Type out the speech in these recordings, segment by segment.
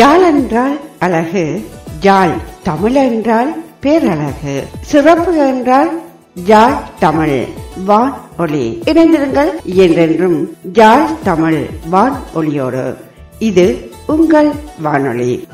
ஜால் என்றால் அழகு ஜால் தமிழ் என்றால் பேரழகு சிறப்பு என்றால் ஜால் தமிழ் வான் ஒளி. இணைந்திருங்கள் என்றென்றும் ஜால் தமிழ் வான் ஒளியோடு. இது உங்கள் வானொலி.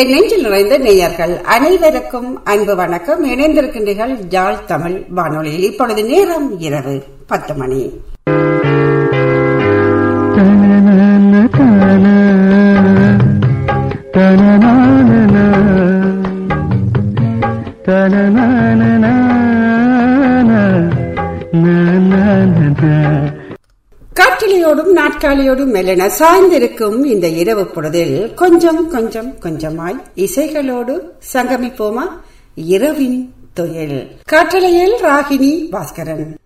என் நெஞ்சில் நிறைந்த நேயர்கள் அனைவருக்கும் அன்பு வணக்கம். இணைந்திருக்கின்றீர்கள் ஜாழ் தமிழ் வானொலியில் இப்பொழுது நேரம் இரவு பத்து மணி. காற்றலையோடும் நாட்காலியோடும் மெல்லென சாய்ந்திருக்கும் இந்த இரவு பொழுதில் கொஞ்சம் கொஞ்சம் கொஞ்சமாய் இசைகளோடு சங்கமிப்போமா? இரவின் தொழில். காற்றலையில் ராகினி பாஸ்கரன்.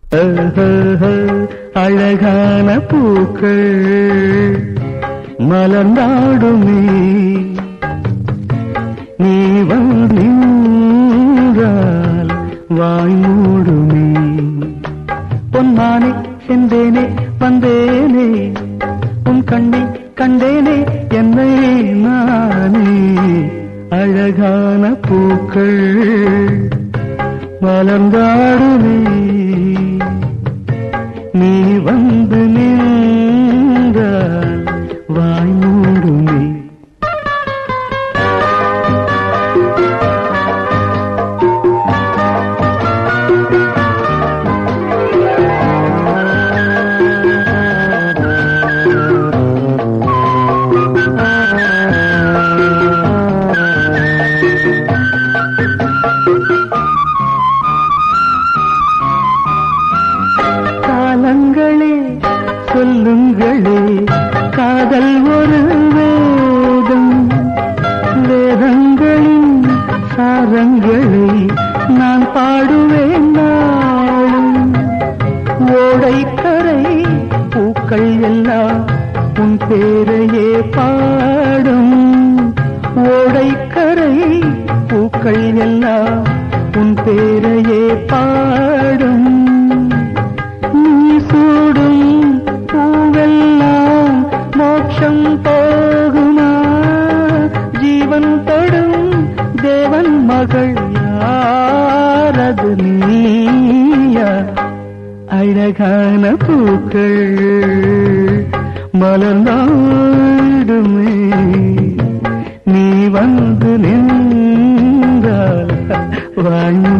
அழகான பூக்கள் மலர்ந்தாடுமே. நீ வாய் சென்றேனே வந்தேனே. உன் கண்ணை கண்டேனே என்னை நானே. அழகான பூக்கள் மலர்ந்தாடுமே வாழ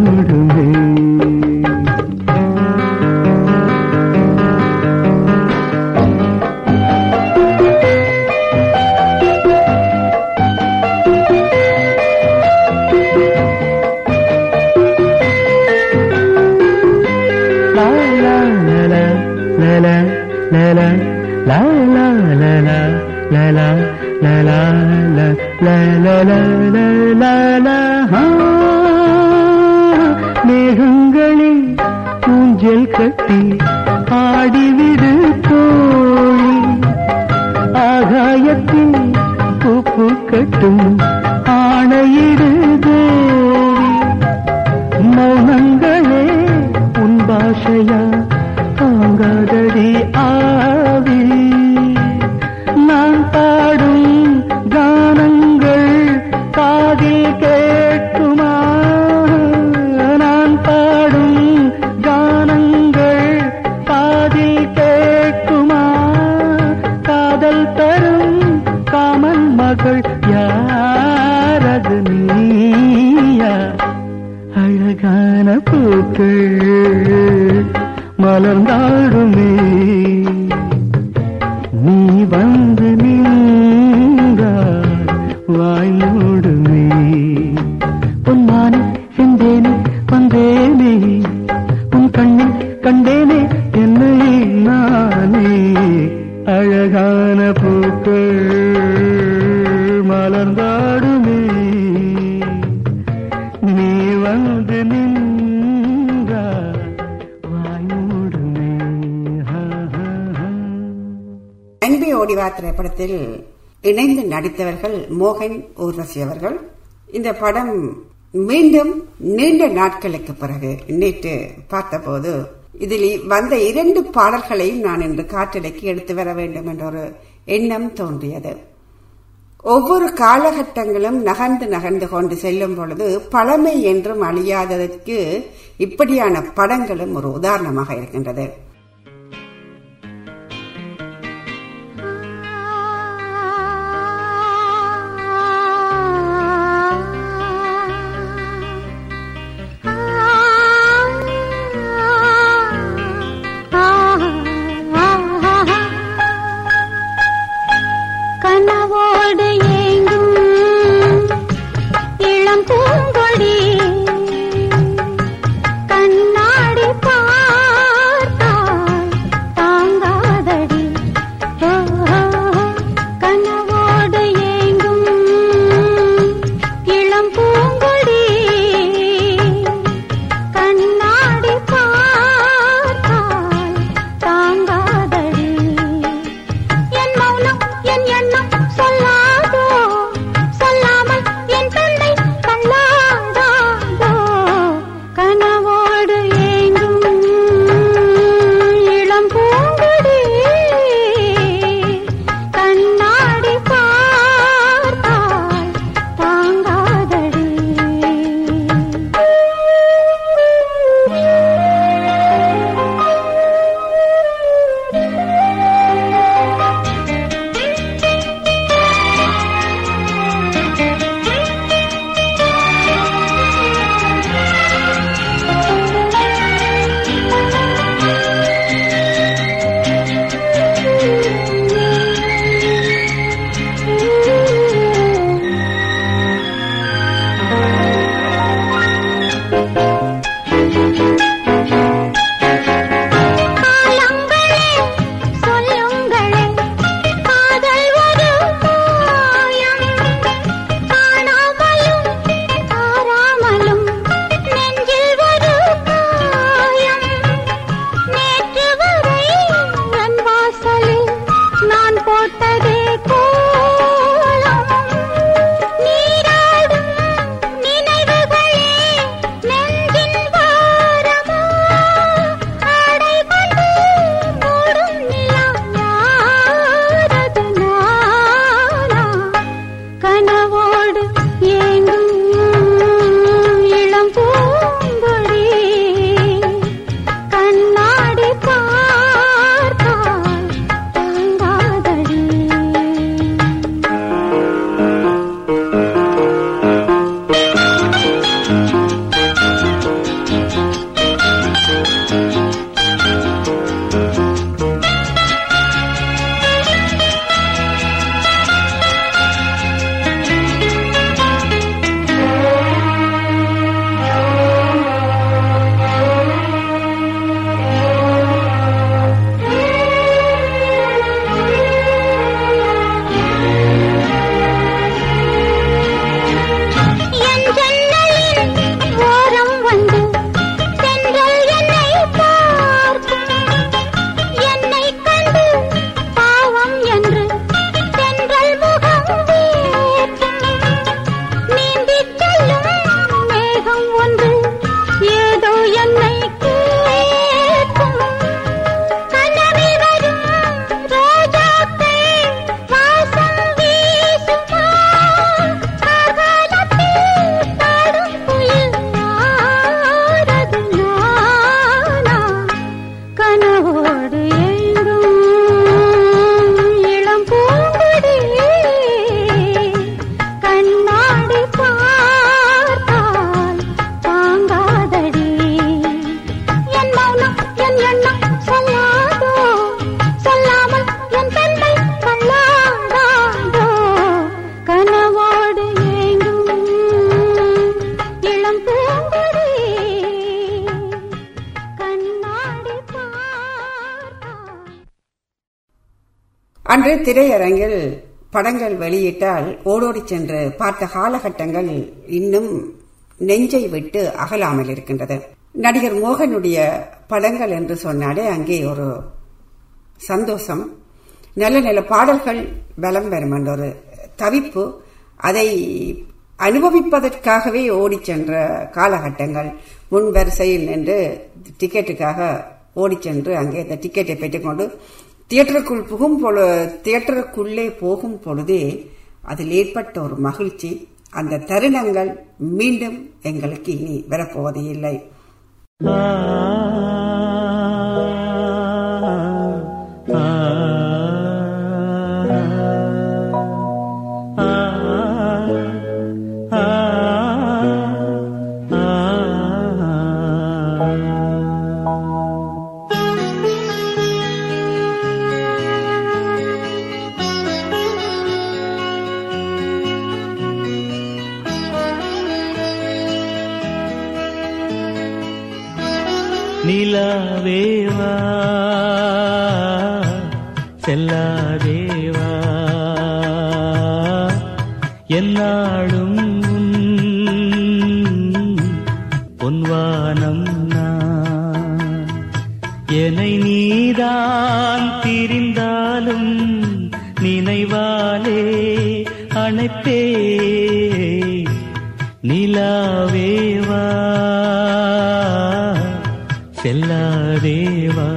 வண்ணன பூக்கள் மலர்ந்தாடுமே. நீ வந்து நின்றா ஓடிவா திரைப்படத்தில் இணைந்து நடித்தவர்கள் மோகன் ஊர்வசி அவர்கள். இந்த படம் மீண்டும் நீண்ட நாட்களுக்கு பிறகு நேற்று பார்த்தபோது இதில் வந்த இரண்டு பாடல்களையும் நான் இன்று காற்றலைக்கு எடுத்து வர வேண்டும் என்ற ஒரு எண்ணம் தோன்றியது. ஒவ்வொரு காலகட்டங்களும் நகர்ந்து நகர்ந்து கொண்டு செல்லும் பொழுது பழமை என்றும் அழியாததற்கு இப்படியான படங்களும் ஒரு உதாரணமாக இருக்கின்றது. அன்று திரையரங்கில் படங்கள் வெளியிட்டால் ஓடோடி சென்று பார்த்த காலகட்டங்கள் இன்னும் நெஞ்சை விட்டு அகலாமல் இருக்கின்றது. நடிகர் மோகனுடைய படங்கள் என்று சொன்னாலே அங்கே ஒரு சந்தோஷம். நல்ல நல்ல பாடல்கள் பலம் வரும் என்ற ஒரு தவிப்பு. அதை அனுபவிப்பதற்காகவே ஓடி சென்ற காலகட்டங்கள். முன் வரிசையில் நின்று டிக்கெட்டுக்காக ஓடி சென்று அங்கே இந்த டிக்கெட்டை பெற்றுக்கொண்டு தியேட்டருக்குள் புகும் பொழு தியேட்டருக்குள்ளே போகும் பொழுதே அதில் ஏற்பட்ட ஒரு மகிழ்ச்சி. அந்த தருணங்கள் மீண்டும் எங்களுக்கு இனி வரப்போவதில்லை. செல்லாதேவா என்னாளும் பொன்வானம் என்னை நீதான் திரிந்தாலும் நினைவாலே அணைப்பே நிலாவேவா செல்லாதேவா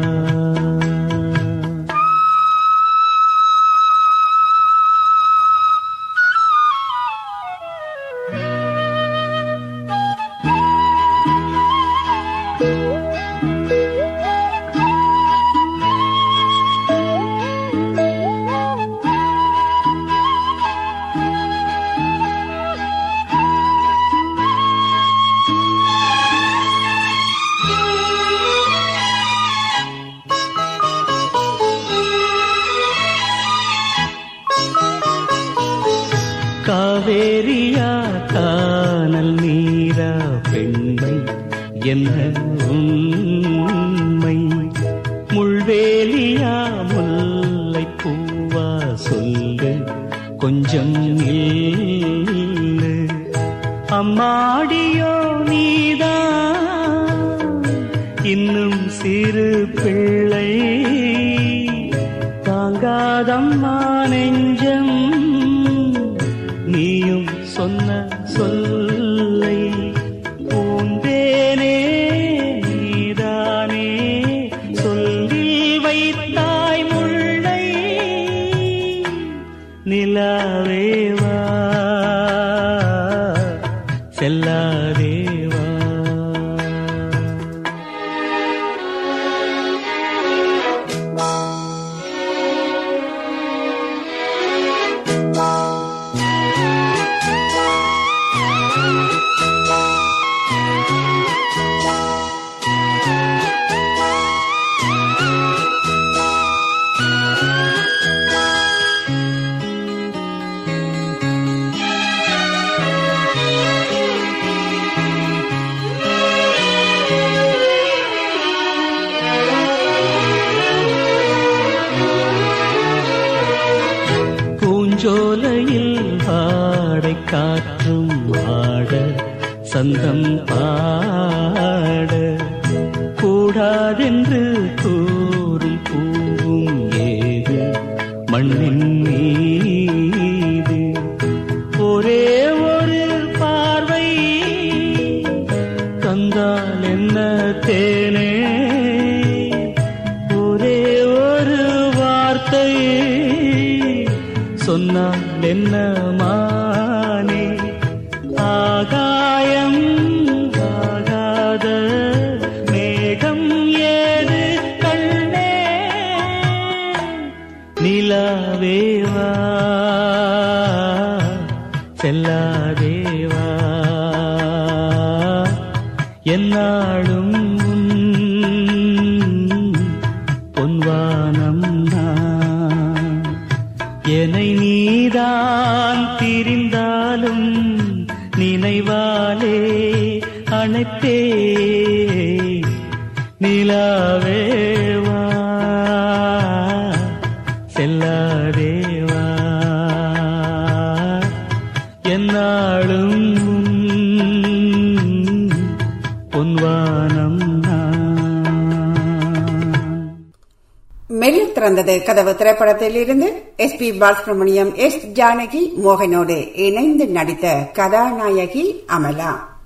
செல்லாதே. வானம் நான் என்னை நீதான் திரிந்தாலும் நினைவாலே அணைத்தே திறந்தது கதவு திரைப்படத்தில் இருந்து S. B. Balasubrahmanyam S. Janaki மோகனோடு இணைந்து நடித்த கதாநாயகி அமலா.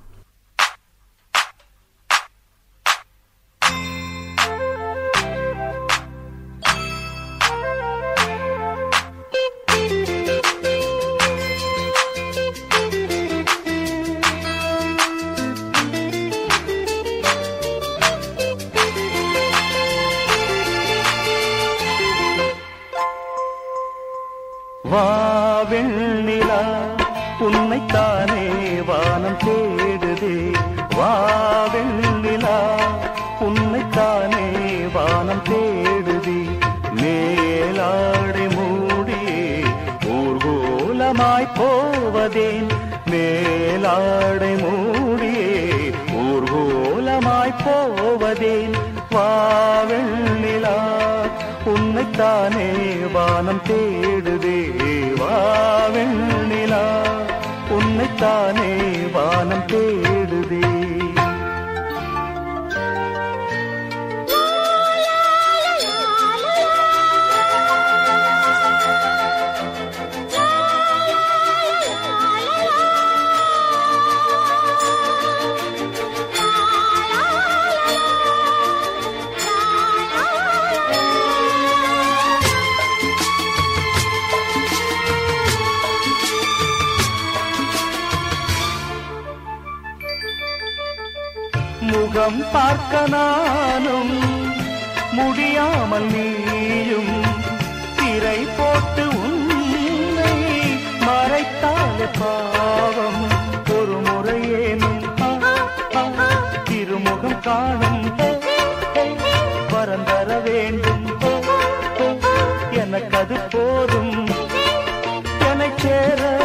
உன்னைத்தானே முகம் பார்க்க நானும் முடியாமல் நீயும் திரை போட்டு உன்னை மறைத்தாலே பாவம். ஒரு முறையேனும் திருமுகம் காணும். வரந்தர வேண்டும். எனக்கு அது போதும். என சேர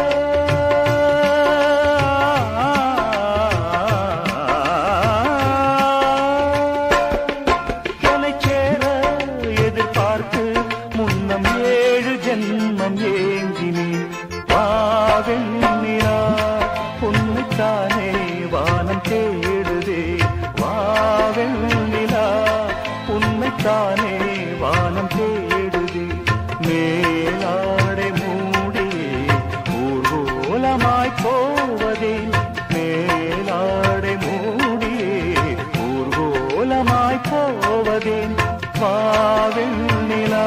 போவதேன் வாவெண்ணிலா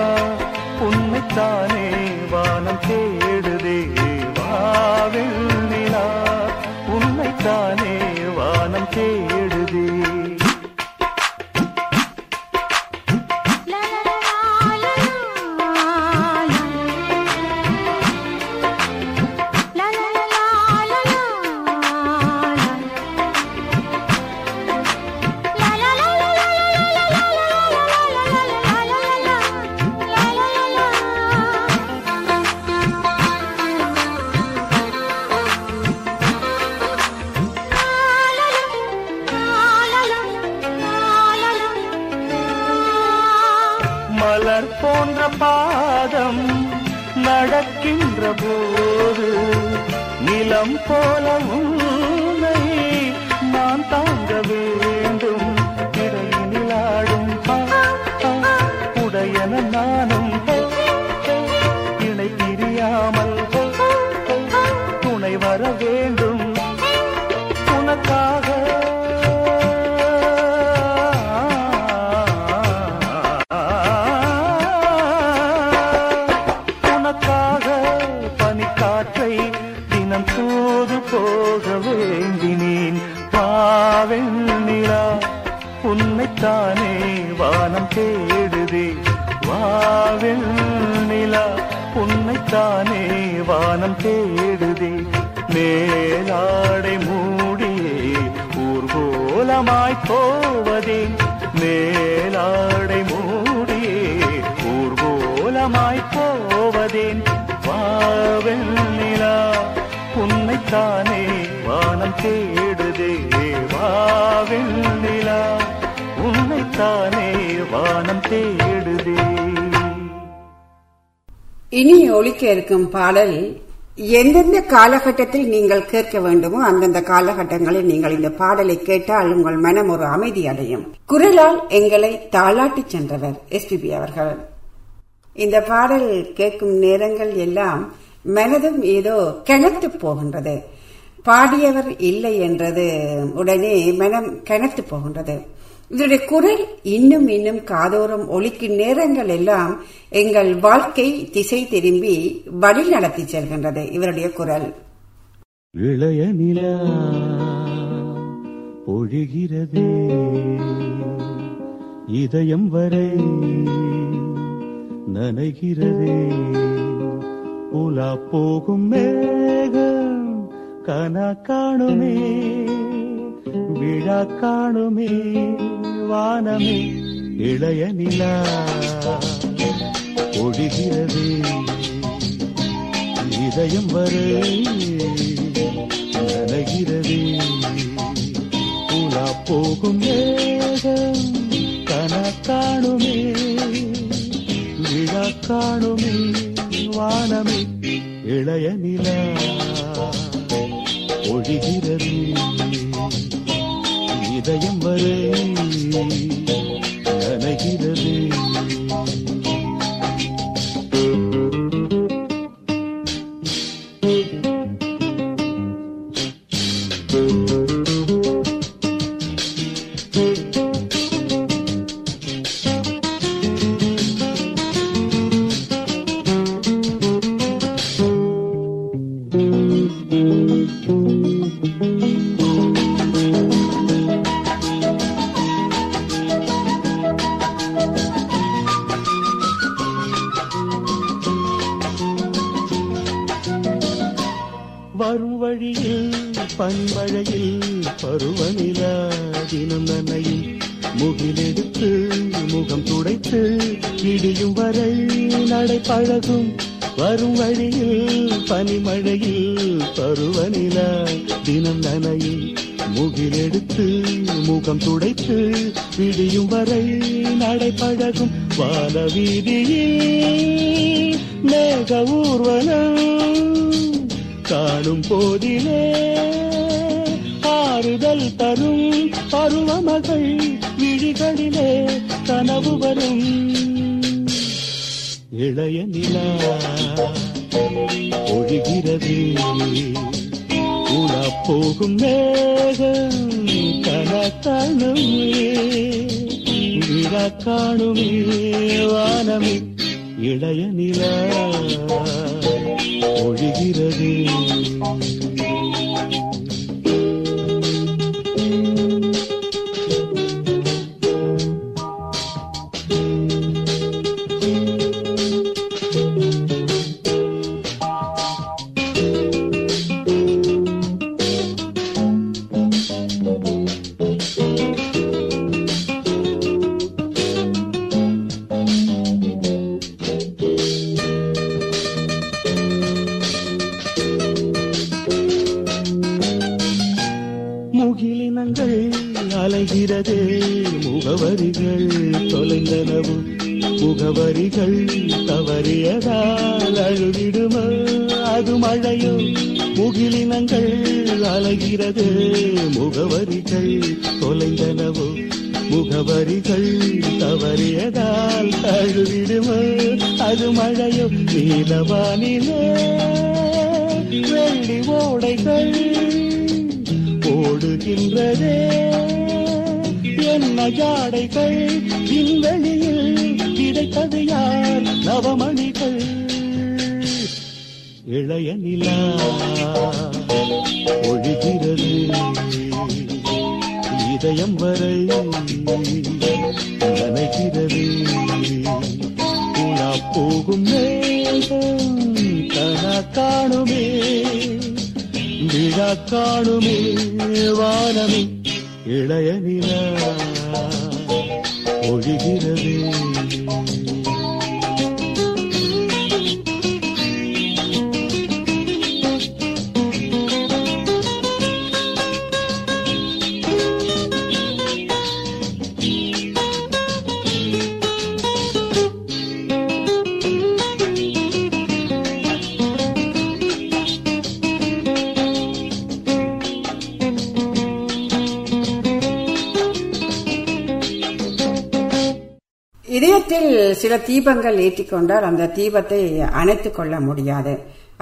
உன்னைத்தானே வானம் தேடுதே வாவெண்ணிலா உன்னைத்தானே வானம் தேடு தேடுதே மேலாடை மூடியே ஊர்கோலமாய் போவதே. மேலாடை மூடியே ஊர்கோலமாய் போவதேன் வாவெண்ணிலா உன்னைத்தானே வானம் தேடுதே. வாவெண்ணிலா உன்னைத்தானே வானம் தேடுதே. இனி ஒழிக்க இருக்கும் பாடல் எந்தெந்த காலகட்டத்தில் நீங்கள் கேட்க வேண்டுமோ அந்தந்த காலகட்டங்களில் நீங்கள் இந்த பாடலை கேட்டால் உங்கள் மனம் ஒரு அமைதி அடையும். குரலால் எங்களை தாளாட்டிச் சென்றவர் எஸ்பிபி அவர்கள். இந்த பாடல் கேட்கும் நேரங்கள் எல்லாம் மனதும் ஏதோ கிணத்து போகின்றது. பாடியவர் இல்லை என்றது உடனே மனம் கிணத்து போகின்றது. இதனுடைய குரல் இன்னும் இன்னும் காதோறும் ஒலிக்கும் நேரங்கள் எல்லாம் எங்கள் வாழ்க்கை திசை திரும்பி வழி நடத்தி செல்கின்றது இவருடைய குரல். இளைய நிலா பொழிகிறதே இதயம் வரை நனைகிறதே உலா போகும் மேகம் கன காணுமே விழா காணுமே வானமே இளைய நிலா பொழிகிறதே இதயம் வரை நனைகிறதே. உலா போகும் வேகம் கன காணுமே விழா காணுமே வானமே இளைய நிலா ஒழிகிறது இதயம் வரை. ஒழிகிறது உலா போகும் மேகம் கன காணுமே காணுமே வானமே இளைய நிலா. ஒழிகிறது. வரை நனைகிறது உலா போகும் மேகம் கனா காணுமே விழா காணுமே வானமே இளைய நிலா ஒழிகிறது சில தீபங்கள் ஏற்றிக்கொண்டால் அந்த தீபத்தை அணைத்து கொள்ள முடியாது.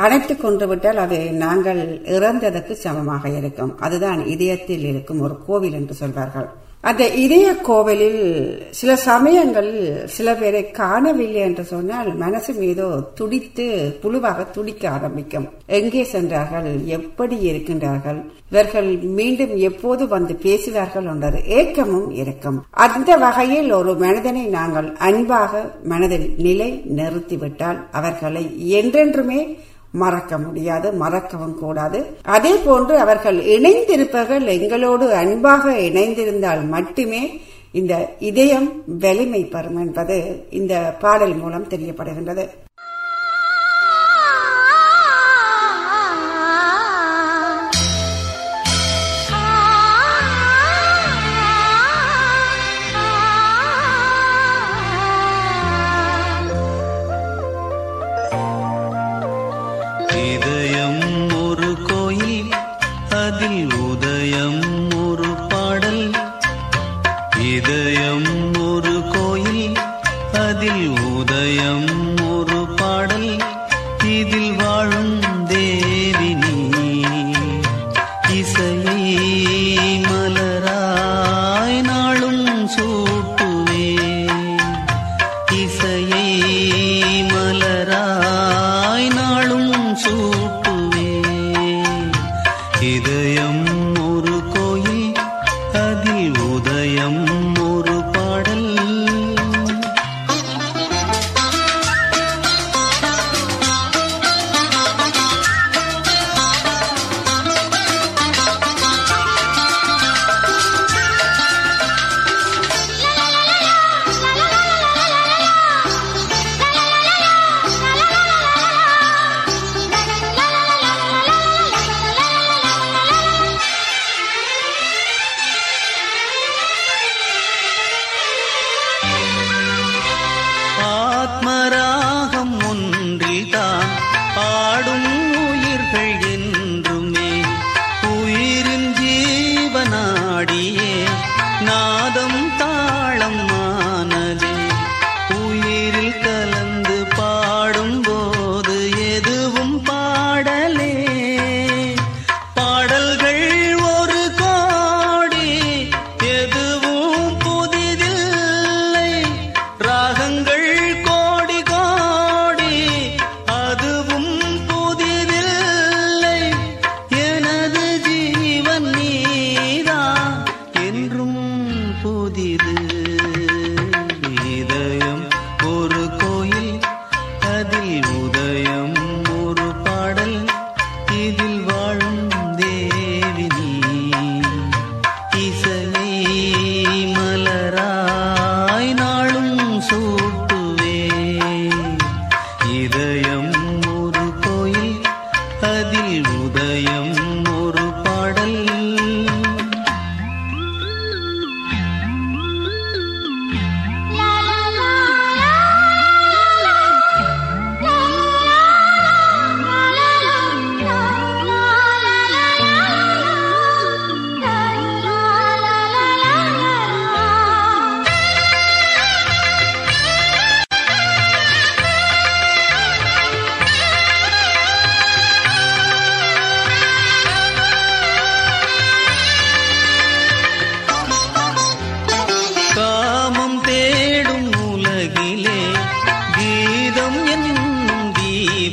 அணைத்து கொண்டு விட்டால் அது நாங்கள் இறந்ததற்கு சமமாக இருக்கும். அதுதான் இதயத்தில் இருக்கும் ஒரு கோவில் என்று சொல்வார்கள். அந்த இதய கோவிலில் சில சமயங்களில் சில பேரை காணவில்லை என்று சொன்னால் மனசு மீதோ துடித்து புழுவாக துடிக்க ஆரம்பிக்கும். எங்கே சென்றார்கள்? எப்படி இருக்கின்றார்கள்? இவர்கள் மீண்டும் எப்போது வந்து பேசுவார்கள் என்றது ஏக்கமும் இருக்கும். அந்த வகையில் ஒரு மனிதனை நாங்கள் அன்பாக மனதில் நிலை நிறுத்திவிட்டால் அவர்களை என்றென்றுமே மறக்க முடியாது மறக்கவும் கூடாது. அதே போன்று அவர்கள் இணைந்திருப்பவர்கள் எங்களோடு அன்பாக இணைந்திருந்தால் மட்டுமே இந்த இதயம் வலிமை பெறும் என்பது இந்த பாடல் மூலம் தெரியப்படுகின்றது. ना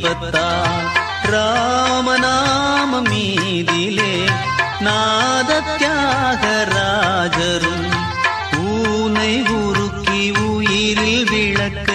தீபத்தால் ராமநாம மீதிலே நாத ராஜரும் பூனை உருக்கி உயிரில் விளக்கை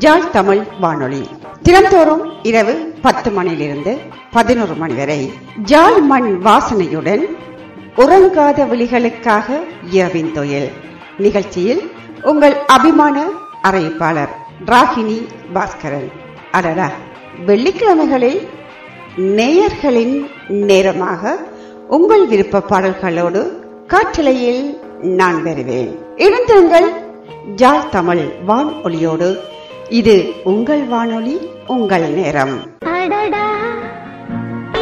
ஜாய் தமிழ் வானொலி. தினந்தோறும் இரவு பத்து மணியிலிருந்து பதினோரு மணி வரை ஜாய் மண் வாசனையுடன் உறங்காத விழிகளுக்காக இரவின் தொழில். நிகழ்ச்சியில் உங்கள் அபிமான அறிவிப்பாளர் ராகினி பாஸ்கரன். அடடா வெள்ளிக்கிழமைகளில் நேயர்களின் நேரமாக உங்கள் விருப்ப பாடல்களோடு காற்றலையில் நான் வருவேன். இணைந்திருங்கள் ஜாழ் தமிழ் வான் ஒளியோடு இது உங்கள் வானொலி உங்கள் நேரம். அடடா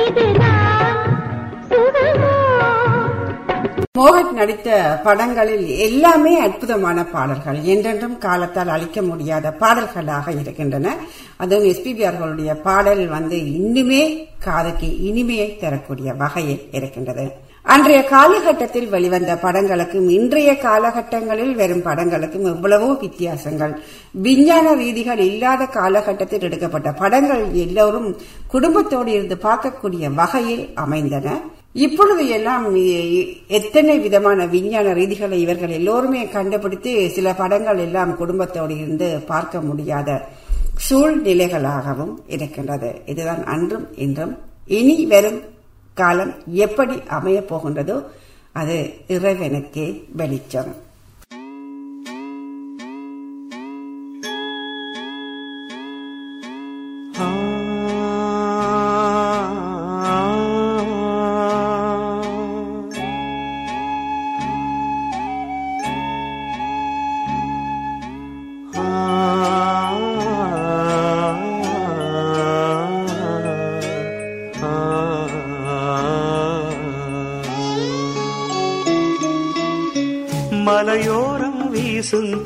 இதுதான் சுகமோ? மோகன் நடித்த படங்களில் எல்லாமே அற்புதமான பாடல்கள். என்றென்றும் காலத்தால் அழிக்க முடியாத பாடல்களாக இருக்கின்றன. அதுவும் எஸ்பிபி அவர்களுடைய பாடல் வந்து இன்னுமே காதுக்கு இனிமையை தரக்கூடிய வகையில் இருக்கின்றது. அன்றைய காலகட்டத்தில் வெளிவந்த படங்களுக்கும் இன்றைய காலகட்டங்களில் வரும் படங்களுக்கும் எவ்வளவோ வித்தியாசங்கள். விஞ்ஞான ரீதிகள் இல்லாத காலகட்டத்தில் எடுக்கப்பட்ட படங்கள் எல்லோரும் குடும்பத்தோடு இருந்து பார்க்கக்கூடிய வகையில் அமைந்தன. இப்பொழுது எல்லாம் எத்தனை விதமான விஞ்ஞான ரீதிகளை இவர்கள் எல்லோருமே கண்டுபிடித்து சில படங்கள் எல்லாம் குடும்பத்தோடு இருந்து பார்க்க முடியாத சூழ்நிலைகளாகவும் இருக்கின்றது. இதுதான் அன்றும் இன்றும் இனி வரும் காலம் எப்படி அமையப் போகின்றதோ அது இறைவனுக்கே வெளிச்சம்.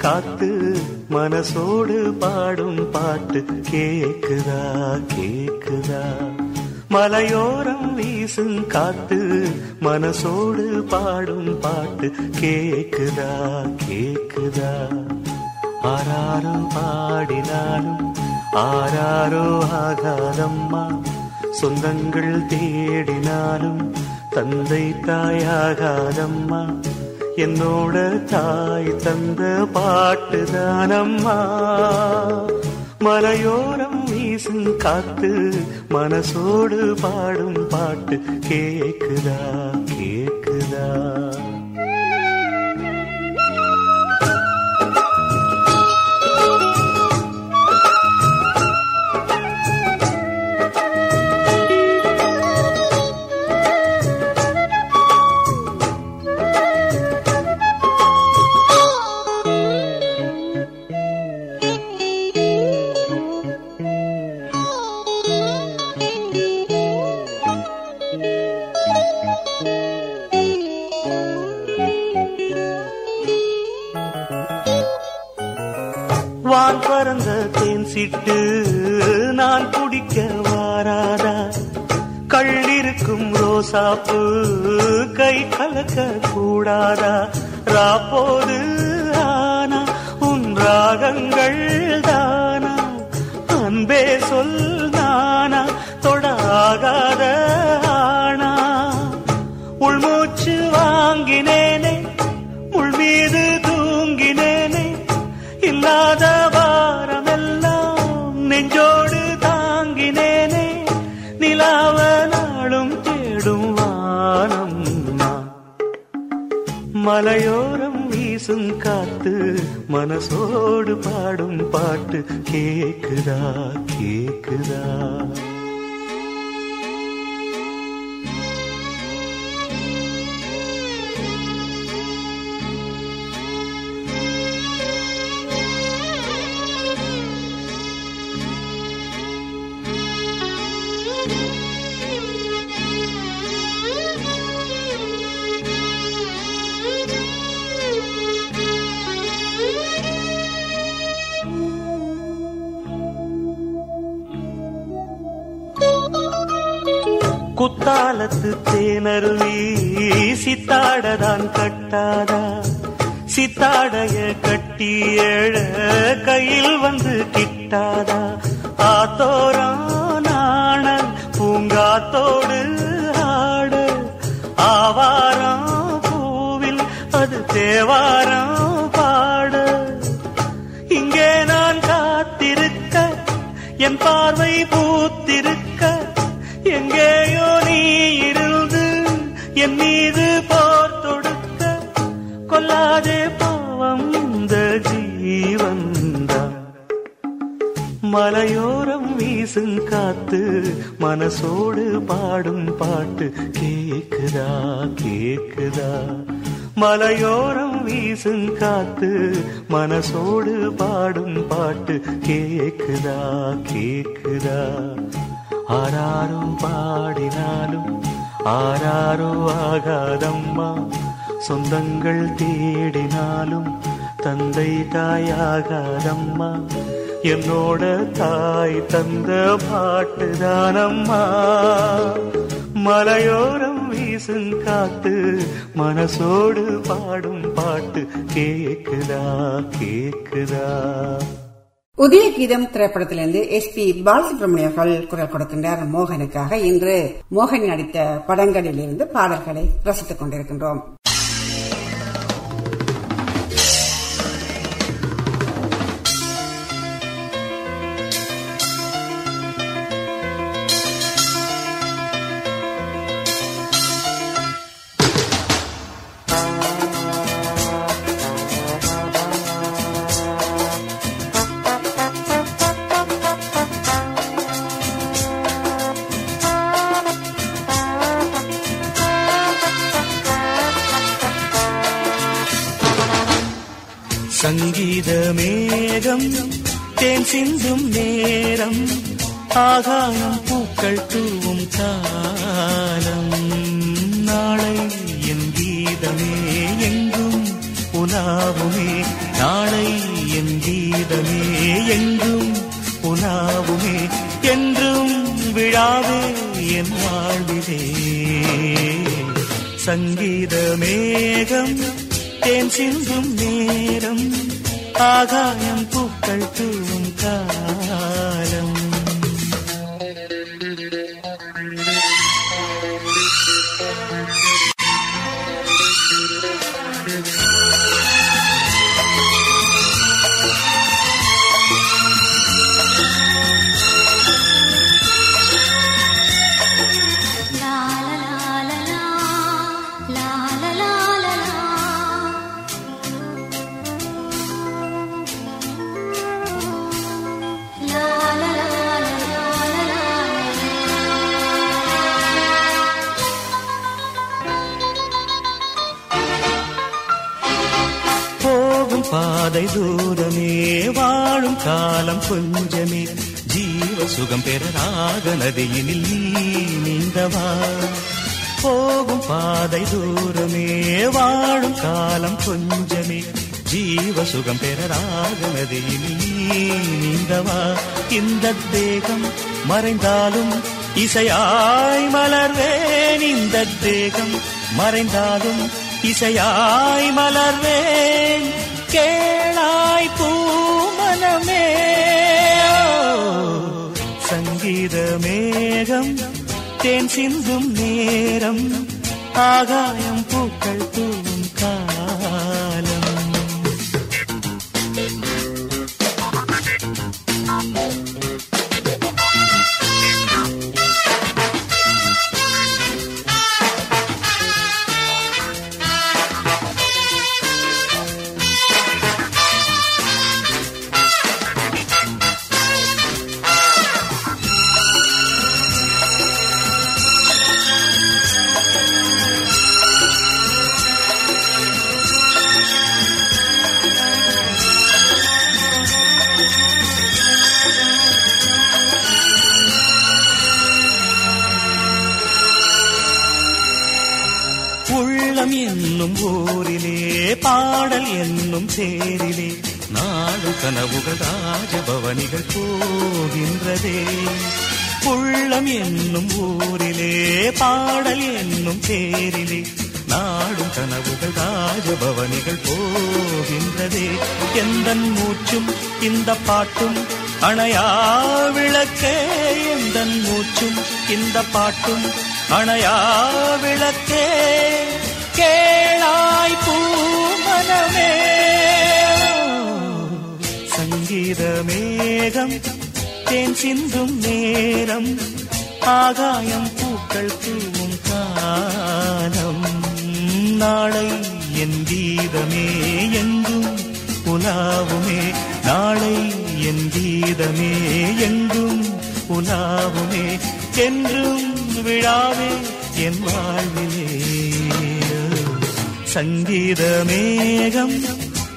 காத்து மனசோடு பாடும் பாட்டு கேக்குதா கேக்குதா? மலையோரம் வீசும் காத்து மனசோடு பாடும் பாட்டு கேக்குதா கேக்குதா? ஆராரோ பாடினாலும் ஆராரோ ஆகாதம்மா. சொந்தங்கள் தேடினாலும் தந்தை தாயாகாதம்மா. என்னோட தாய் தந்த பாட்டுதானம்மா மலையோரம் வீசும் காத்து மனசோடு பாடும் பாட்டு கேக்குதா கேக்குதா? ரோசாப்பு கை கலக்க கூடாதா? ராப்போது ஆனா உன் ராகங்கள் தானா? அன்பே சொல் நானா? தொடாகாத ஆனா மலையோரம் வீசும் காத்து மனசோடு பாடும் பாட்டு கேக்குதா கேக்குதா? குத்தாலத்து தேனருவி சித்தாடதான் கட்டாதா? சித்தாடைய கட்டி எழ கையில் வந்து கிட்டாதா? ஆத்தோரான பூங்காத்தோடு ஆட. ஆவாரம் பூவில் அது தேவாராம் பாட. இங்கே நான் காத்திருக்க என் பார்வை பூத்திருக்க எங்கே கொல்லாதே பாவம் இந்த ஜீவந்தா மலையோரம் வீசும் காத்து மனசோடு பாடும் பாட்டு கேக்குதா கேக்குதா? மலையோரம் வீசும் காத்து மனசோடு பாடும் பாட்டு கேக்குதா கேக்குதா? ஆராரும் பாடினாலும் ஆராரோ ஆகாதம்மா. சொந்தங்கள் தேடினாலும் தந்தை தாயாகாதம்மா. என்னோட தாய் தந்த பாட்டுதானம்மா. மலையோரம் வீசும் காத்து மனசோடு பாடும் பாட்டு கேக்குதா கேக்குதா. உதய கீதம் திரைப்படத்திலிருந்து எஸ் பி பாலசுப்ரமணியர்கள் குரல் கொடுக்கின்றார் மோகனுக்காக. இன்று மோகன் நடித்த படங்களில் இருந்து பாடல்களை ரசித்துக் கொண்டிருக்கின்றோம். ஆகாயம் பூக்கள் நதியினில் நீ நீந்தவா? போகும் பாதை தூரமே வாழும் காலம் கொஞ்சமே. ஜீவ சுகம் பெறராக நதியினில் நீ நீந்தவா? இந்த தேகம் மறைந்தாலும் இசையாய் மலர்வேன். இந்த தேகம் மறைந்தாலும் இசையாய் மலர்வேன். சங்கீத மேகம் தேன் சிந்தும் நேரம் ஆகாயம் பாட்டும் அணையா விளக்கே எந்தன் மூச்சும் இந்த பாட்டும் அணையா விளக்கே கேளாய் பூமனமே. சங்கீத மேகம் தேன் சிந்தும் நேரம் ஆகாயம் பூக்கள் பூவும் காலம். நாளை என் கீதமே எங்கும் புலாவுமே நாளை கீதமே எங்கும் உலாவுமே என்றும் விழாவே என் வாழ்விலே. சங்கீத மேகம்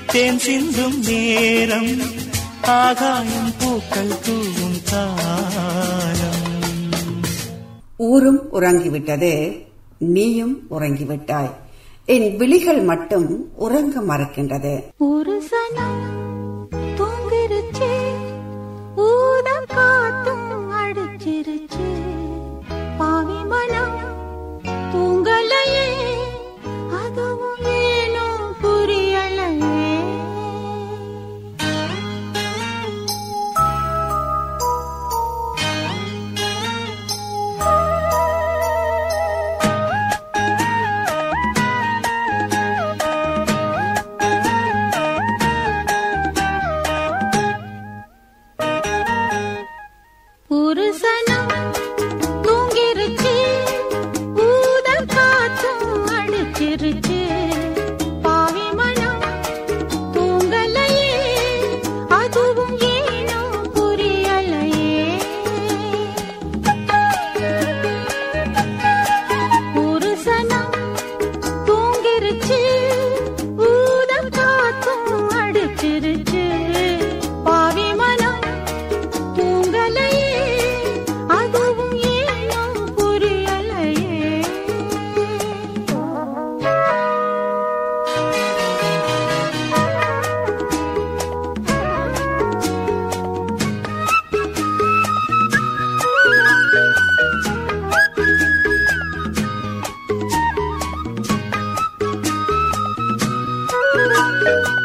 தேன் சிந்தும் நேரம் ஆகாயம் பூக்கள் தூவும் காலம். ஊரும் உறங்கிவிட்டது நீயும் உறங்கிவிட்டாய். என் விழிகள் மட்டும் உறங்க மறக்கின்றது. ஒரு சனம்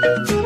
குயிலு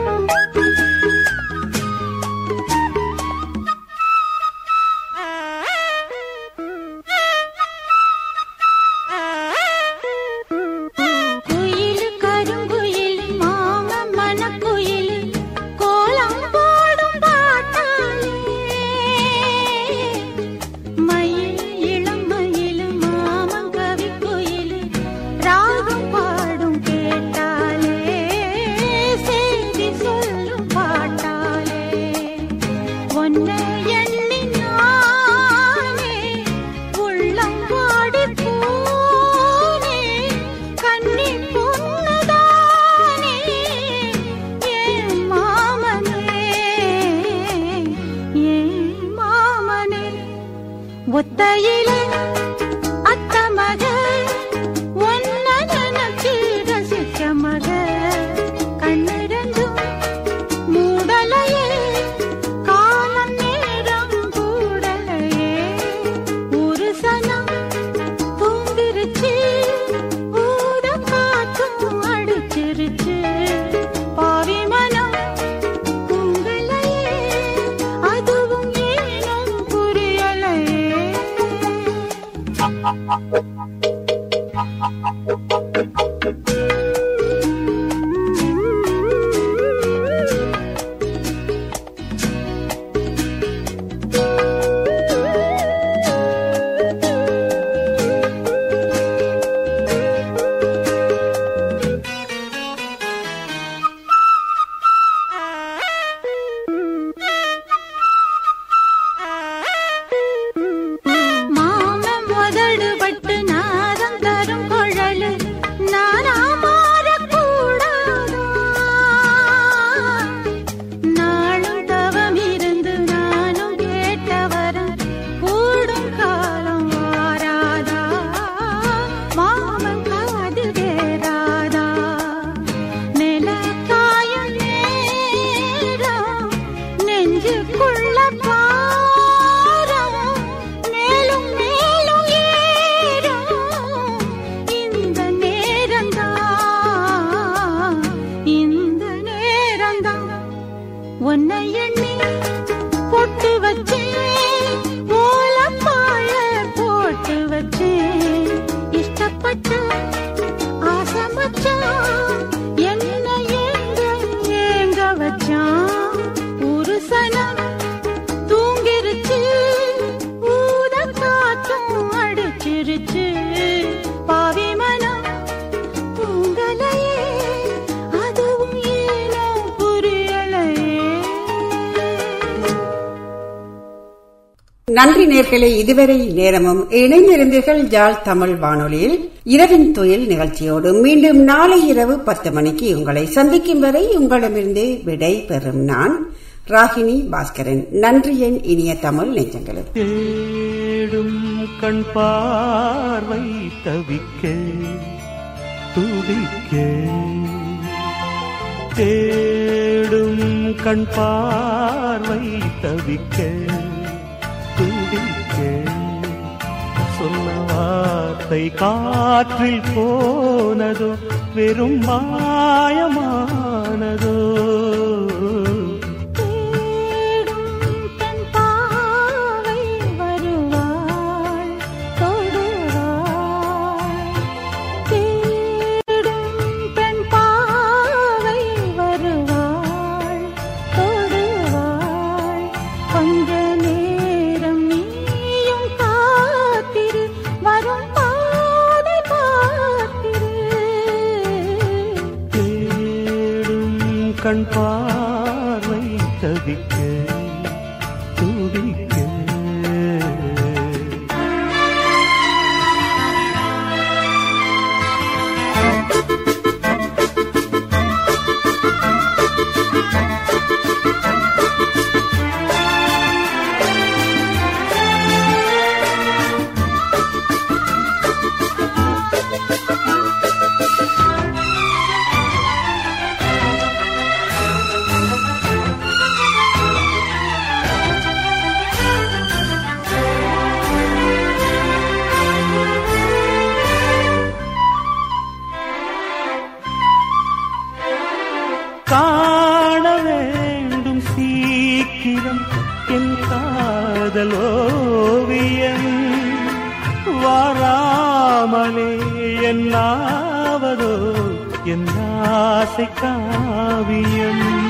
நேர்களே இதுவரை நேரமும் இணைந்திருந்தீர்கள் ஜாழ் தமிழ் வானொலியில். இரவின் துயில் நிகழ்ச்சியோடு மீண்டும் நாளை இரவு பத்து மணிக்கு உங்களை சந்திக்கும் வரை உங்களிடமிருந்து விடை பெறும் நான் ராகினி பாஸ்கரன். நன்றி என் இனிய தமிழ் நெஞ்சங்களுக்கு தேடும் கண் பார்வை தவிக்க துடிக்க. தேடும் கேள்வி சொன்ன வார்த்தை காற்றில் போனதோ வெறும் மாயமானதோ. கண் பா என் ஆசை காவியம்